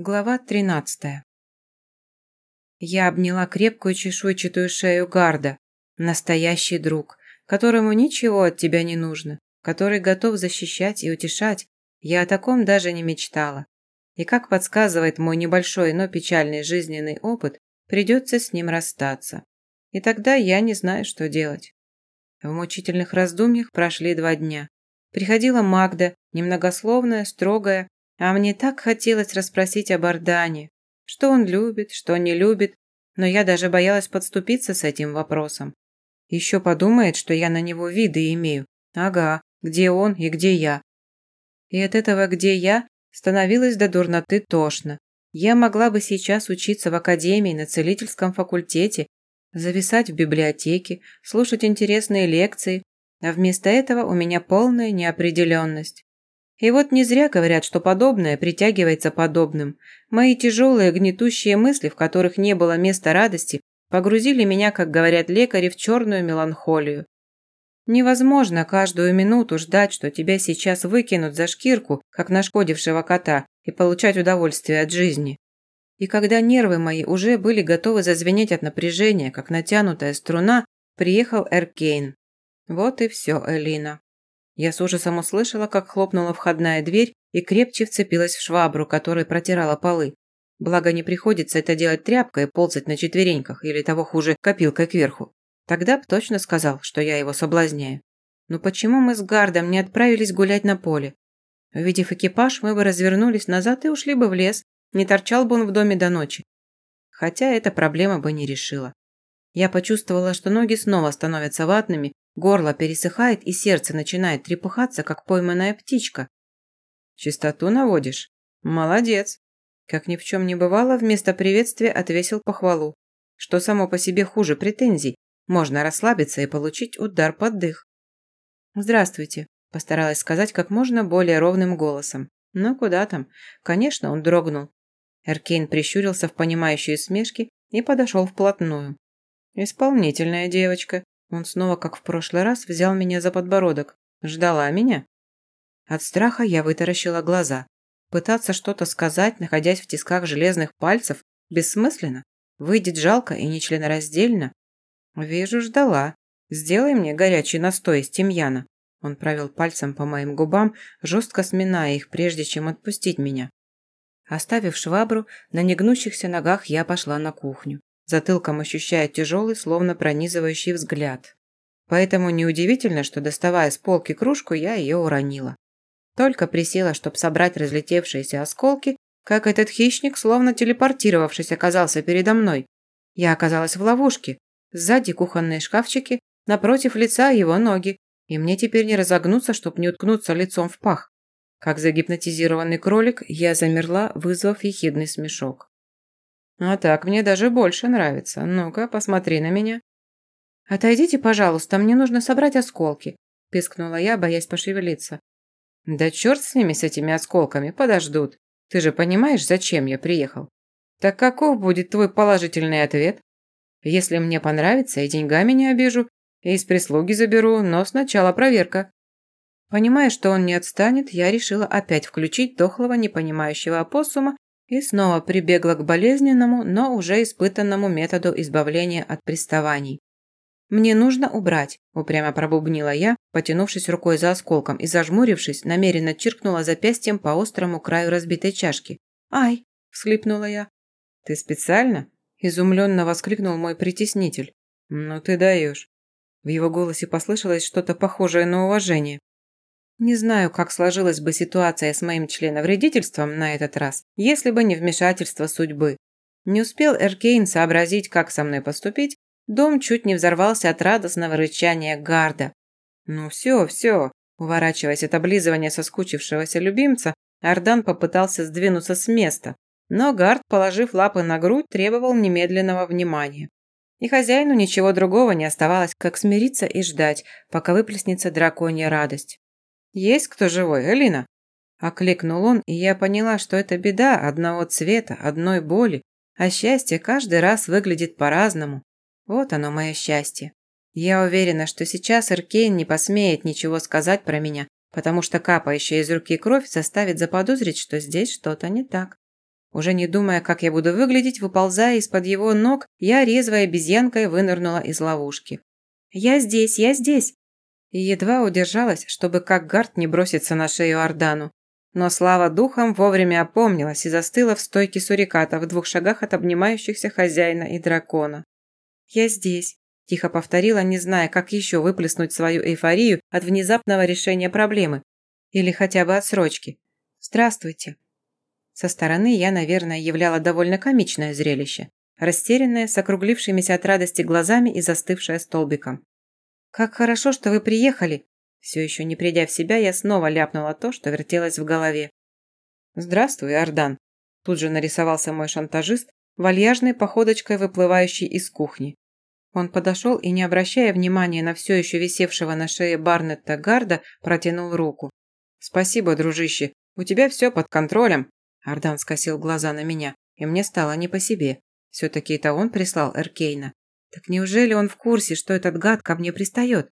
Глава 13. Я обняла крепкую чешуйчатую шею Гарда, настоящий друг, которому ничего от тебя не нужно, который готов защищать и утешать. Я о таком даже не мечтала. И как подсказывает мой небольшой, но печальный жизненный опыт, придется с ним расстаться. И тогда я не знаю, что делать. В мучительных раздумьях прошли два дня. Приходила Магда, немногословная, строгая, а мне так хотелось расспросить об Ордане, что он любит, что не любит, но я даже боялась подступиться с этим вопросом. Еще подумает, что я на него виды имею. Ага, где он и где я. И от этого «где я» становилось до дурноты тошно. Я могла бы сейчас учиться в академии на целительском факультете, зависать в библиотеке, слушать интересные лекции, а вместо этого у меня полная неопределенность. И вот не зря говорят, что подобное притягивается подобным. Мои тяжелые гнетущие мысли, в которых не было места радости, погрузили меня, как говорят лекари, в черную меланхолию. Невозможно каждую минуту ждать, что тебя сейчас выкинут за шкирку, как нашкодившего кота, и получать удовольствие от жизни. И когда нервы мои уже были готовы зазвенеть от напряжения, как натянутая струна, приехал Эркейн. Вот и все, Элина. Я с ужасом услышала, как хлопнула входная дверь и крепче вцепилась в швабру, которой протирала полы. Благо не приходится это делать тряпкой ползать на четвереньках, или того хуже, копилкой кверху. Тогда б точно сказал, что я его соблазняю. Но почему мы с Гардом не отправились гулять на поле? Увидев экипаж, мы бы развернулись назад и ушли бы в лес. Не торчал бы он в доме до ночи. Хотя эта проблема бы не решила. Я почувствовала, что ноги снова становятся ватными, Горло пересыхает и сердце начинает трепыхаться, как пойманная птичка. Чистоту наводишь? Молодец. Как ни в чем не бывало, вместо приветствия отвесил похвалу. Что само по себе хуже претензий. Можно расслабиться и получить удар под дых. «Здравствуйте», – постаралась сказать как можно более ровным голосом. Но куда там? Конечно, он дрогнул. Эркейн прищурился в понимающей усмешке и подошел вплотную. «Исполнительная девочка», он снова, как в прошлый раз, взял меня за подбородок. Ждала меня? От страха я вытаращила глаза. Пытаться что-то сказать, находясь в тисках железных пальцев, бессмысленно. Выйдет жалко и нечленораздельно. Вижу, ждала. Сделай мне горячий настой из тимьяна. Он провел пальцем по моим губам, жестко сминая их, прежде чем отпустить меня. Оставив швабру, на негнущихся ногах я пошла на кухню затылком ощущая тяжелый, словно пронизывающий взгляд. Поэтому неудивительно, что, доставая с полки кружку, я ее уронила. Только присела, чтобы собрать разлетевшиеся осколки, как этот хищник, словно телепортировавшись, оказался передо мной. Я оказалась в ловушке. Сзади кухонные шкафчики, напротив лица его ноги, и мне теперь не разогнуться, чтобы не уткнуться лицом в пах. Как загипнотизированный кролик, я замерла, вызвав ехидный смешок. А так мне даже больше нравится. Ну-ка, посмотри на меня. Отойдите, пожалуйста, мне нужно собрать осколки, пискнула я, боясь пошевелиться. Да черт с ними, с этими осколками, подождут. Ты же понимаешь, зачем я приехал? Так каков будет твой положительный ответ? Если мне понравится, и деньгами не обижу, и из прислуги заберу, но сначала проверка. Понимая, что он не отстанет, я решила опять включить дохлого непонимающего опоссума и снова прибегла к болезненному, но уже испытанному методу избавления от приставаний. «Мне нужно убрать», – упрямо пробубнила я, потянувшись рукой за осколком и зажмурившись, намеренно чиркнула запястьем по острому краю разбитой чашки. «Ай!» – всхлипнула я. «Ты специально?» – изумленно воскликнул мой притеснитель. «Ну ты даешь». В его голосе послышалось что-то похожее на уважение. Не знаю, как сложилась бы ситуация с моим членовредительством на этот раз, если бы не вмешательство судьбы. Не успел Эркейн сообразить, как со мной поступить, дом чуть не взорвался от радостного рычания гарда. «Ну все, все», уворачиваясь от облизывания соскучившегося любимца, Ардан попытался сдвинуться с места, но гард, положив лапы на грудь, требовал немедленного внимания. И хозяину ничего другого не оставалось, как смириться и ждать, пока выплеснется драконья радость. «Есть кто живой, Элина?» Окликнул он, и я поняла, что это беда одного цвета, одной боли, а счастье каждый раз выглядит по-разному. Вот оно мое счастье. Я уверена, что сейчас Эркейн не посмеет ничего сказать про меня, потому что капающая из руки кровь заставит заподозрить, что здесь что-то не так. Уже не думая, как я буду выглядеть, выползая из-под его ног, я резвой обезьянкой вынырнула из ловушки. «Я здесь, я здесь!» И едва удержалась, чтобы как гард не броситься на шею Ордану. Но слава духом вовремя опомнилась и застыла в стойке суриката в двух шагах от обнимающихся хозяина и дракона. «Я здесь», – тихо повторила, не зная, как еще выплеснуть свою эйфорию от внезапного решения проблемы. Или хотя бы отсрочки. «Здравствуйте». Со стороны я, наверное, являла довольно комичное зрелище. Растерянная, с округлившимися от радости глазами и застывшая столбиком. «Как хорошо, что вы приехали!» Все еще не придя в себя, я снова ляпнула то, что вертелось в голове. «Здравствуй, Ардан!» Тут же нарисовался мой шантажист, вальяжной походочкой выплывающий из кухни. Он подошел и, не обращая внимания на все еще висевшего на шее Барнетта Гарда, протянул руку. «Спасибо, дружище, у тебя все под контролем!» Ардан скосил глаза на меня, и мне стало не по себе. Все-таки это он прислал Эркейна. Так неужели он в курсе, что этот гад ко мне пристает?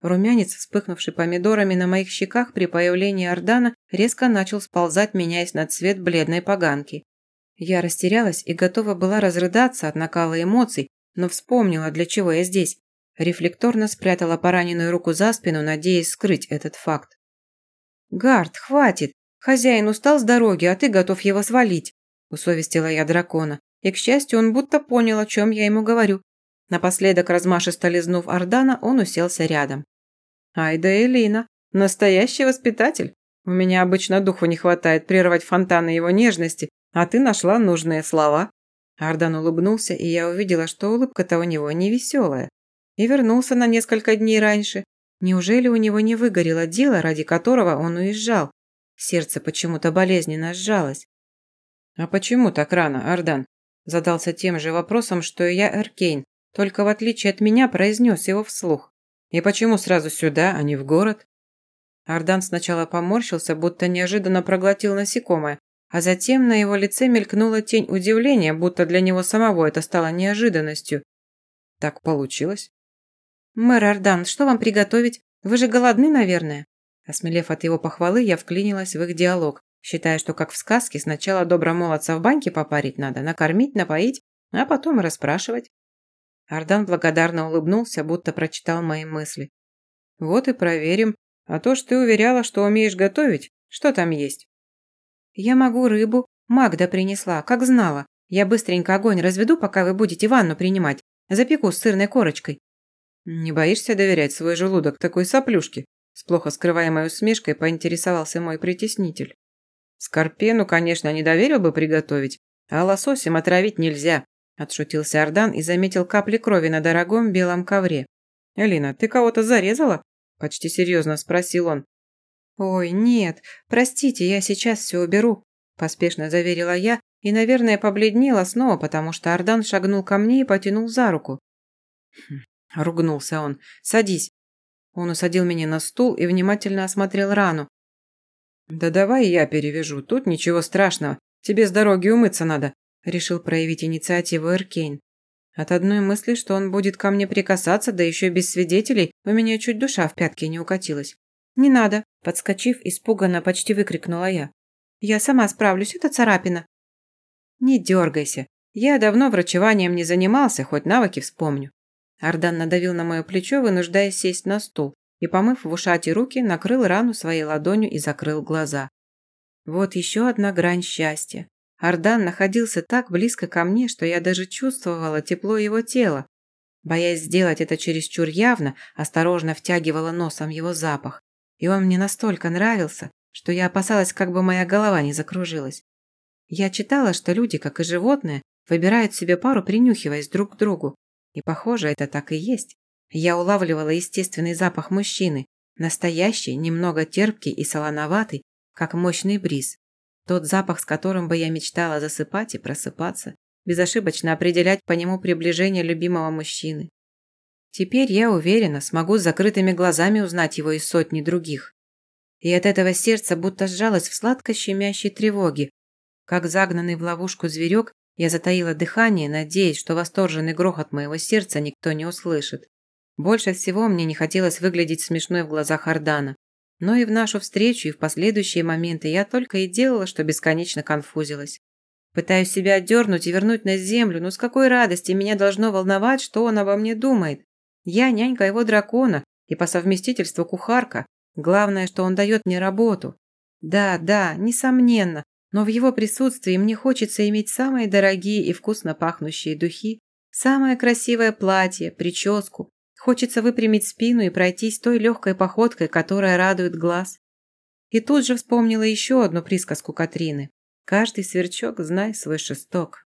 Румянец, вспыхнувший помидорами на моих щеках при появлении Ордана, резко начал сползать, меняясь на цвет бледной поганки. Я растерялась и готова была разрыдаться от накала эмоций, но вспомнила, для чего я здесь. Рефлекторно спрятала пораненную руку за спину, надеясь скрыть этот факт. «Гард, хватит! Хозяин устал с дороги, а ты готов его свалить!» Усовестила я дракона. И, к счастью, он будто понял, о чем я ему говорю. Напоследок, размашисто лизнув Ордана, он уселся рядом. «Ай да Элина, настоящий воспитатель. У меня обычно духу не хватает прервать фонтаны его нежности, а ты нашла нужные слова». Ардан улыбнулся, и я увидела, что улыбка-то у него не веселая. И вернулся на несколько дней раньше. Неужели у него не выгорело дело, ради которого он уезжал? Сердце почему-то болезненно сжалось. «А почему так рано, Ардан?» Задался тем же вопросом, что и я Эркейн, только в отличие от меня произнес его вслух. «И почему сразу сюда, а не в город?» Ардан сначала поморщился, будто неожиданно проглотил насекомое, а затем на его лице мелькнула тень удивления, будто для него самого это стало неожиданностью. Так получилось. «Мэр Ардан, что вам приготовить? Вы же голодны, наверное?» Осмелев от его похвалы, я вклинилась в их диалог, считая, что как в сказке сначала добромолодца в баньке попарить надо, накормить, напоить, а потом и расспрашивать. Ардан благодарно улыбнулся, будто прочитал мои мысли. «Вот и проверим. А то, что ты уверяла, что умеешь готовить, что там есть?» «Я могу рыбу. Магда принесла, как знала. Я быстренько огонь разведу, пока вы будете ванну принимать. Запеку с сырной корочкой». «Не боишься доверять свой желудок такой соплюшке?» С плохо скрываемой усмешкой поинтересовался мой притеснитель. Скорпену, конечно, не доверил бы приготовить, а лососем отравить нельзя, отшутился Ардан и заметил капли крови на дорогом белом ковре. «Элина, ты кого-то зарезала?» почти серьезно спросил он. «Ой, нет, простите, я сейчас все уберу», поспешно заверила я и, наверное, побледнела снова, потому что Ардан шагнул ко мне и потянул за руку. Хм, ругнулся он. «Садись». Он усадил меня на стул и внимательно осмотрел рану, «Да давай я перевяжу, тут ничего страшного, тебе с дороги умыться надо», решил проявить инициативу Эркейн. От одной мысли, что он будет ко мне прикасаться, да еще без свидетелей, у меня чуть душа в пятки не укатилась. «Не надо», – подскочив, испуганно почти выкрикнула я. «Я сама справлюсь, это царапина». «Не дергайся. Я давно врачеванием не занимался, хоть навыки вспомню». Ардан надавил на мое плечо, вынуждая сесть на стул и, помыв в ушате руки, накрыл рану своей ладонью и закрыл глаза. Вот еще одна грань счастья. Ардан находился так близко ко мне, что я даже чувствовала тепло его тела. Боясь сделать это чересчур явно, осторожно втягивала носом его запах. И он мне настолько нравился, что я опасалась, как бы моя голова не закружилась. Я читала, что люди, как и животные, выбирают себе пару, принюхиваясь друг к другу. И, похоже, это так и есть. Я улавливала естественный запах мужчины, настоящий, немного терпкий и солоноватый, как мощный бриз. Тот запах, с которым бы я мечтала засыпать и просыпаться, безошибочно определять по нему приближение любимого мужчины. Теперь я уверена, смогу с закрытыми глазами узнать его из сотни других. И от этого сердце будто сжалось в сладко-щемящей тревоге. Как загнанный в ловушку зверек, я затаила дыхание, надеясь, что восторженный грохот моего сердца никто не услышит. Больше всего мне не хотелось выглядеть смешной в глазах Ардана. Но и в нашу встречу, и в последующие моменты я только и делала, что бесконечно конфузилась. Пытаюсь себя отдернуть и вернуть на землю, но с какой радости меня должно волновать, что он обо мне думает? Я нянька его дракона и по совместительству кухарка. Главное, что он дает мне работу. Да, да, несомненно, но в его присутствии мне хочется иметь самые дорогие и вкусно пахнущие духи, самое красивое платье, прическу. Хочется выпрямить спину и пройтись той легкой походкой, которая радует глаз. И тут же вспомнила еще одну присказку Катрины. Каждый сверчок знай свой шесток.